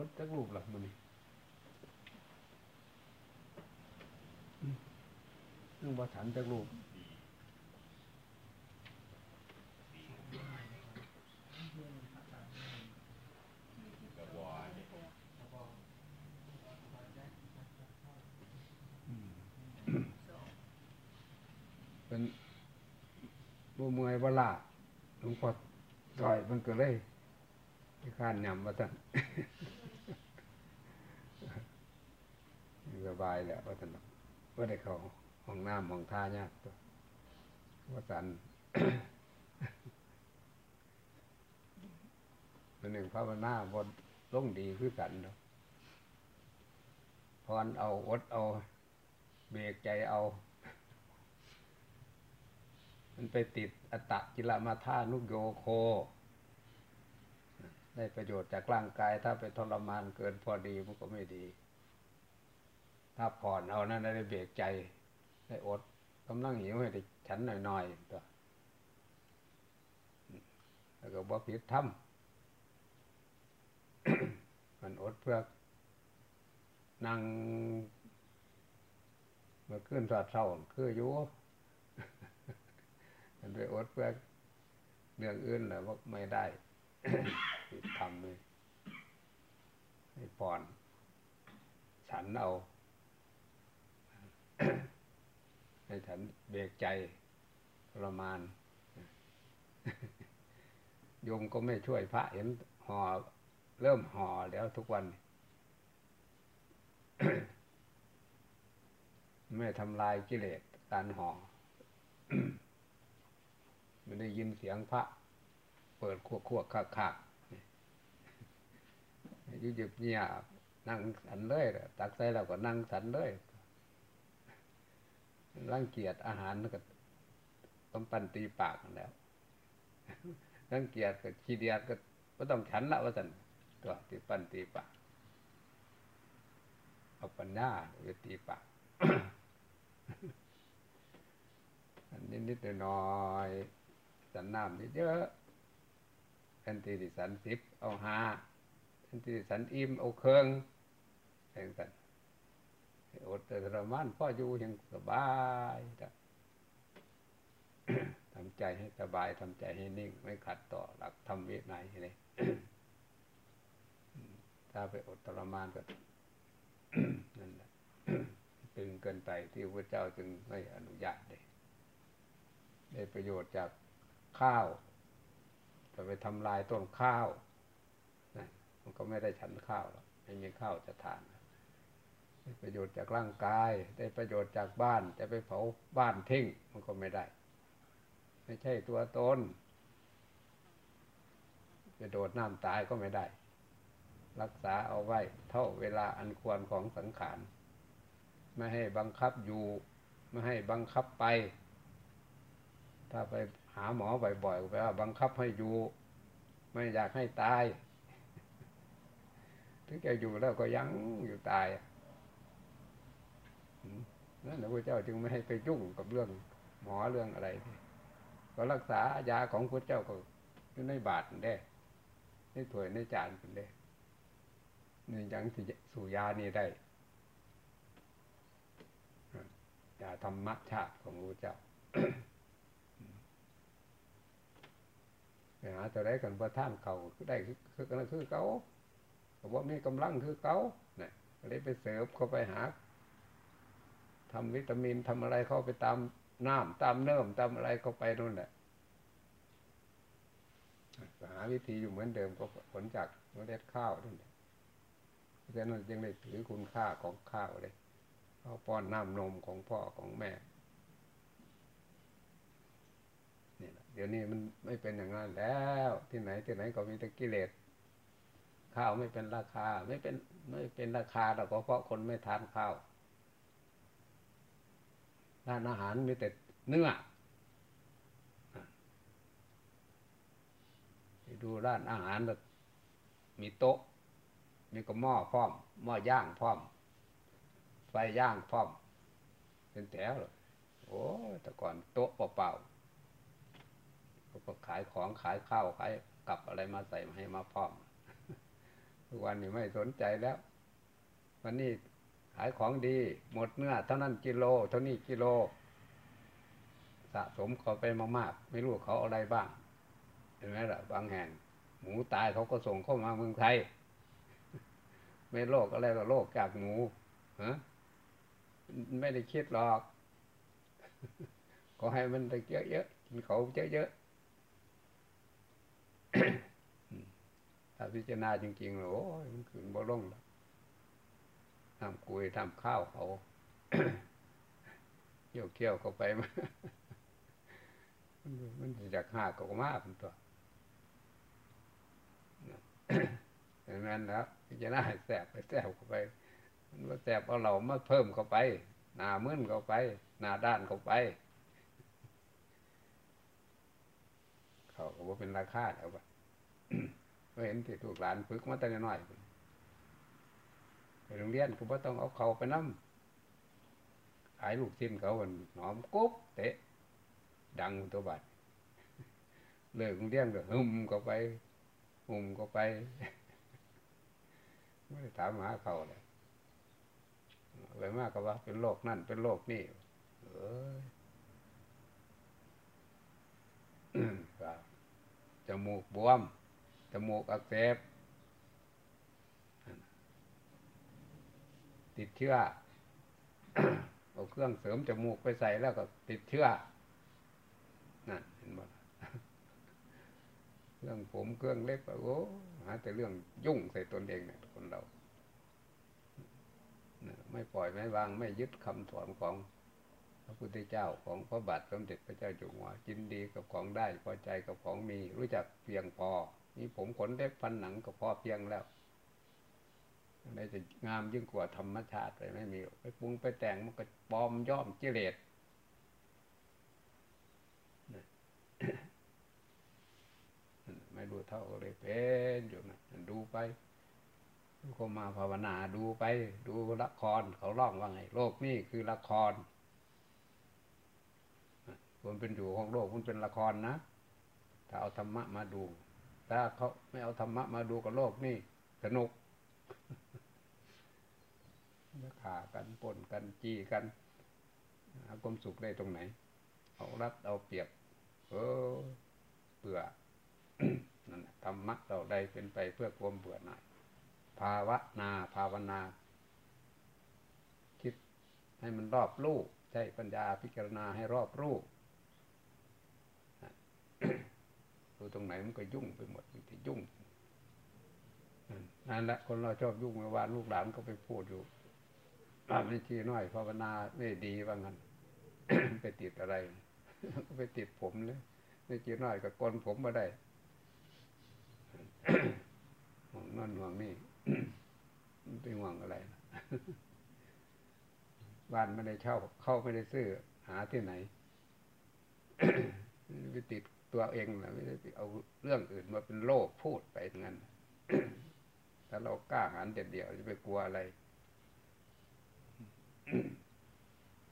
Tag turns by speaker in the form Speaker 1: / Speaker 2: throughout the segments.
Speaker 1: อดจักรูปหลักมันนี่เรื่องบาฉันจักรูปเป็นบ่เมื่อยบ่ลาหลวงพ่อซอยมันก็เลยที่ข้านยำมาตั้งส บายแล้วว่าท่านว่าได้เขาห้องน้ำห้องท่ายากตัวว่าสันมันหนึ่งภาวนาบนลงดีคือกันเนาะพรเอาอดเอา เบรกใจเอา มันไปติดอตตะกิลมาธานุโยโค ได้ประโยชน์จากร่างกายถ้าไปทรมานเกินพอดีมันก็ไม่ดี ถ้าผ่อนเอานั่นได้เบรกใจ ได้อดกำลังหิวให้ได้ฉันหน่อยๆตัวแล้วก็บ่ผิดทำมันอดเพื่อนั่งมาขึ้นสอดเศร้าคืออยู่มันไปอดเพื่อเรื่องอื่นแหละว่าไม่ได้ทำเลยให้ผ่อนฉันเอา ให้ฉันเบรกใจทรมานโยมก็ไม่ช่วยพระเห็นห่อเริ่มห่อแล้วทุกวัน ไม่ทำลายกิเลสการห่อไม่ได้ยินเสียงพระ เปิดขวกขวกคักคักยุบเนี่ยนั่งสันเลยตักใส่เราก็นั่งสันเลย ร่างเกียจอาหารก็ต้องปันตีปากแล้วร่างเกียจก็ขี้เดียดก็ก็ต้องฉันละว่าสันตัวตีปันตีปากเอาปัญญาไปตีปากอันนี้นิดหน่อยสันน้ำนิดเยอะแอนตีดิสันสิบเอาหาแอนตีดิสันอิ่มเอาเครื่องแห่งสัน อดแต่ทรมานพ่ออยู่ยังสบายทำใจให้สบายทำใจให้นิ่ง ไม่ขัดต่อหลักธรรมวินัยเลยถ้าไปอดทรมานก็นั่นแหละตึงเกินไปที่พระเจ้าจึงไม่อนุญาตเลยได้ประโยชน์จากข้าวจะไปทำลายต้นข้าว มันก็ไม่ได้ฉันข้าวหรอกไม่มีข้าวจะทาน ได้ประโยชน์จากร่างกาย ได้ประโยชน์จากบ้าน จะไปเผาบ้านทิ้งมันก็ไม่ได้ ไม่ใช่ตัวตนจะโดดน้ำตายก็ไม่ได้ รักษาเอาไว้ เท่าเวลาอันควรของสังขารไม่ให้บังคับอยู่ ไม่ให้บังคับไป ถ้าไปหาหมอบ่อยๆแปลว่าบังคับให้อยู่ ไม่อยากให้ตาย ถึงจะอยู่แล้วก็ยังอยู่ตาย นั่นแหละพระเจ้าจึงไม่ให้ไปยุ่งกับเรื่องหมอเรื่องอะไร ก็รักษายาของพระเจ้าก็อยู่ในบาทได้ในถ้วยในจานเป็นได้นี่ยังที่สู่ยานี่ได้ยาธรรมชาติของพระเจ้าไปหาตัวได้กันประท่านเขาได้คือคือคือเขาบอกว่ามีกำลังคือเขาเนี่ยเลยไปเสิร์ฟเขาไปหา ทำวิตามินทำอะไรเข้าไปตามน้ำตามเนิ่มตามอะไรเข้าไปนู่นแหละหาวิธีอยู่เหมือนเดิมก็ผลจากเมล็ดข้าวนั่นแหละเพราะฉะนั้นยังได้ถือคุณค่าของข้าวเลยเขาป้อนน้ำนมของพ่อของแม่นี่แหละเดี๋ยวนี้มันไม่เป็นอย่างนั้นแล้ว ที่ไหนที่ไหนก็มีแต่กิเลสข้าวไม่เป็นราคา ไม่เป็นไม่เป็นราคาแต่ก็เพราะคนไม่ทานข้าว ร้านอาหารมีแต่เนื้อดูร้านอาหารแบบมีโต๊ะ มีก็หม้อพร้อม หม้อย่างพร้อม ไฟย่างพร้อม เป็นแถวเลยโอ้แต่ก่อนโต๊ะเปล่าๆเขาก็ขายของขายข้าวขายกับอะไรมาใส่มาให้มาพร้อมทุกวันนี้ไม่สนใจแล้ว วันนี้ ขายของดี หมดเนื้อเท่านั้นกิโล เท่านี้กิโล สะสมเขาไปมากๆ ไม่รู้เขาอะไรบ้าง เห็นไหมล่ะ บางแห่งหมูตายเขาก็ส่งเข้ามาเมืองไทย ไม่โรคอะไรหรอกโรคจากหมูฮะไม่ได้คิดหรอกขอให้มันได้เยอะๆกินเขาเยอะๆถ้าพิจารณาจริงๆโอ้ยมันขึ้นบ่ลงแล้ว ทำกุยทำข้าวเขาเกี่ยวเกี่ยวเขาไปมันมันจะหักก็มากตัวเห็นไหมแล้วพิจารณาแสบไปแสบเข้าไป มันว่าแสบเอาเรามาเพิ่มเข้าไป หนามึนเข้าไป หนาด้านเข้าไป เขาก็ว่าเป็นราคาแล้วปะก็เห็นที่ถูกหลานฝึกมาแต่น้อย ไปโรงเรียนก็บ่ต้องเอาเขาไปนั่มขายลูกชิ้นเขานหอมกุ๊บเตะ ดังตัวบัดเลิกโรงเรียนก็หุ่มก็ไปหุ่มก็ไปไม่ได้ถามหาเขาเลยเลยมากก็ว่า เป็นโรคนั่นเป็นโรคนี่เออจมูกบวมจมูกอักเสบ ติดเชื้อเอาเครื่องเสริมจมูกไปใส่แล้วก็ติดเชื้อนั่นเห็นไหมเรื่องผมเครื่องเล็บโอ้หาแต่เรื่องยุ่งใส่ตนเองเนี่ยคนเราไม่ปล่อยไม่วางไม่ยึดคำสอนของพระพุทธเจ้าของพระบาทสมเด็จพระเจ้าอยู่หัวจินดีกับของได้พอใจกับของมี รู้จักเพียงพอ นี่ผมขนเล็บฟันหนังก็พอเพียงแล้ว ไรจะงามยิ่งกว่าธรรมชาติเลยไม่มีไปปรุงไปแต่งมันก็ปลอมย่อมกิเลสไม่รู้เท่าเลยเป็นอยู่นะดูไปก็มาภาวนาดูไป ดูละครเขาล่องว่าไง โลกนี่คือละครคนเป็นอยู่ของโลกมันเป็นละครนะถ้าเอาธรรมะมาดู ถ้าเขาไม่เอาธรรมะมาดูกับโลกนี่สนุก จะขากันป่นกันจีกันหาความสุขได้ตรงไหน เอารัดเอาเปรียบ เออเบื่อนั่นธรรมะเราได้เป็นไปเพื่อความเบื่อหน่ายภาวนาภาวนา คิดให้มันรอบรู้ใช้ปัญญาพิจารณาให้รอบรู้ดูตรงไหนมันก็ยุ่งไปหมดมันจะยุ่งนั่นแหละคนเราชอบยุ่งเมื่อวานลูกหลานก็ไปพูดอยู่ ไม่ชีน้อยภาวนาไม่ดีว่างั้นไปติดอะไร ก็ไปติดผมเลยไม่ชีน้อยก็กลนผมมาได้ห่วงนั่นห่วงนี่มันเป็นห่วงอะไรบ้านไม่ได้เช่า เข้าไม่ได้ซื้อ หาที่ไหนไปติดตัวเองนะไม่ได้เอาเรื่องอื่นมาเป็นโลกพูดไปงั้นถ้าเรากล้าหาญเด็ดเดี่ยวจะไปกลัวอะไร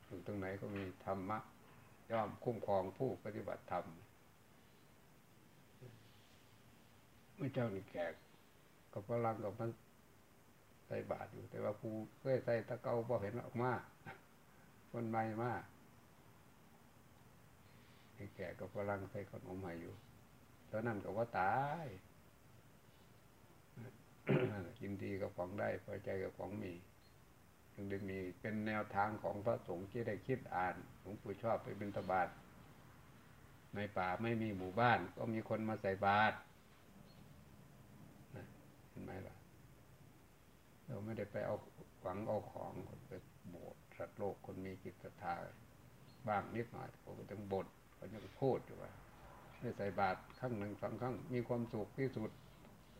Speaker 1: อยู่ ตรงไหนก็มีธรรมะย่อมคุ้มครองผู้ปฏิบัติธรรมเมื่อเจ้านี่แขกกับพลังกับมันใส่บาทอยู่ แต่ว่าผู้เคยใส่ตะเกาพอเห็นออกมาคนใหม่มากแก่กับพลังใส่ขนมใหม่อยู่ตอนนั้นก็ว่าตายกินดีกับของได้พอใจกับของมี จึงได้มีเป็นแนวทางของพระสงฆ์ที่ได้คิดอ่านหลวงปู่ชอบไปบิณฑบาตในป่าไม่มีหมู่บ้าน ก็มีคนมาใส่บาตรเห็นไหมล่ะ เราไม่ได้ไปเอาหวังเอาของไปโบสสัตว์โลกคนมีจิตศรัทธาบ้างนิดหน่อยเขาก็ต้องบดเขาจะพูดอยู่ว่าได้ใส่บาตรครั้งหนึ่งสองครั้งมีความสุขที่สุด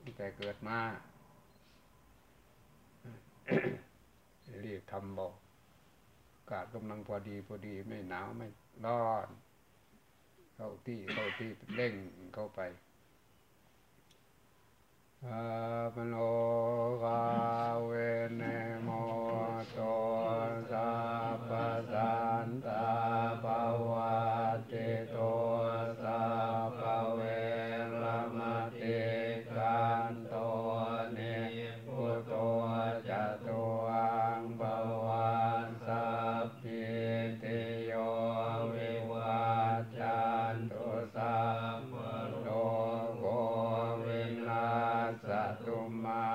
Speaker 1: ตั้งแต่เกิดมา ทำบอกกาดกำลังพอดีพอดีไม่หนาวไม่ร้อน เข้าที่เข้าที่เร่งเข้าไปอาปโนกาเวเนโมโต สะตุมา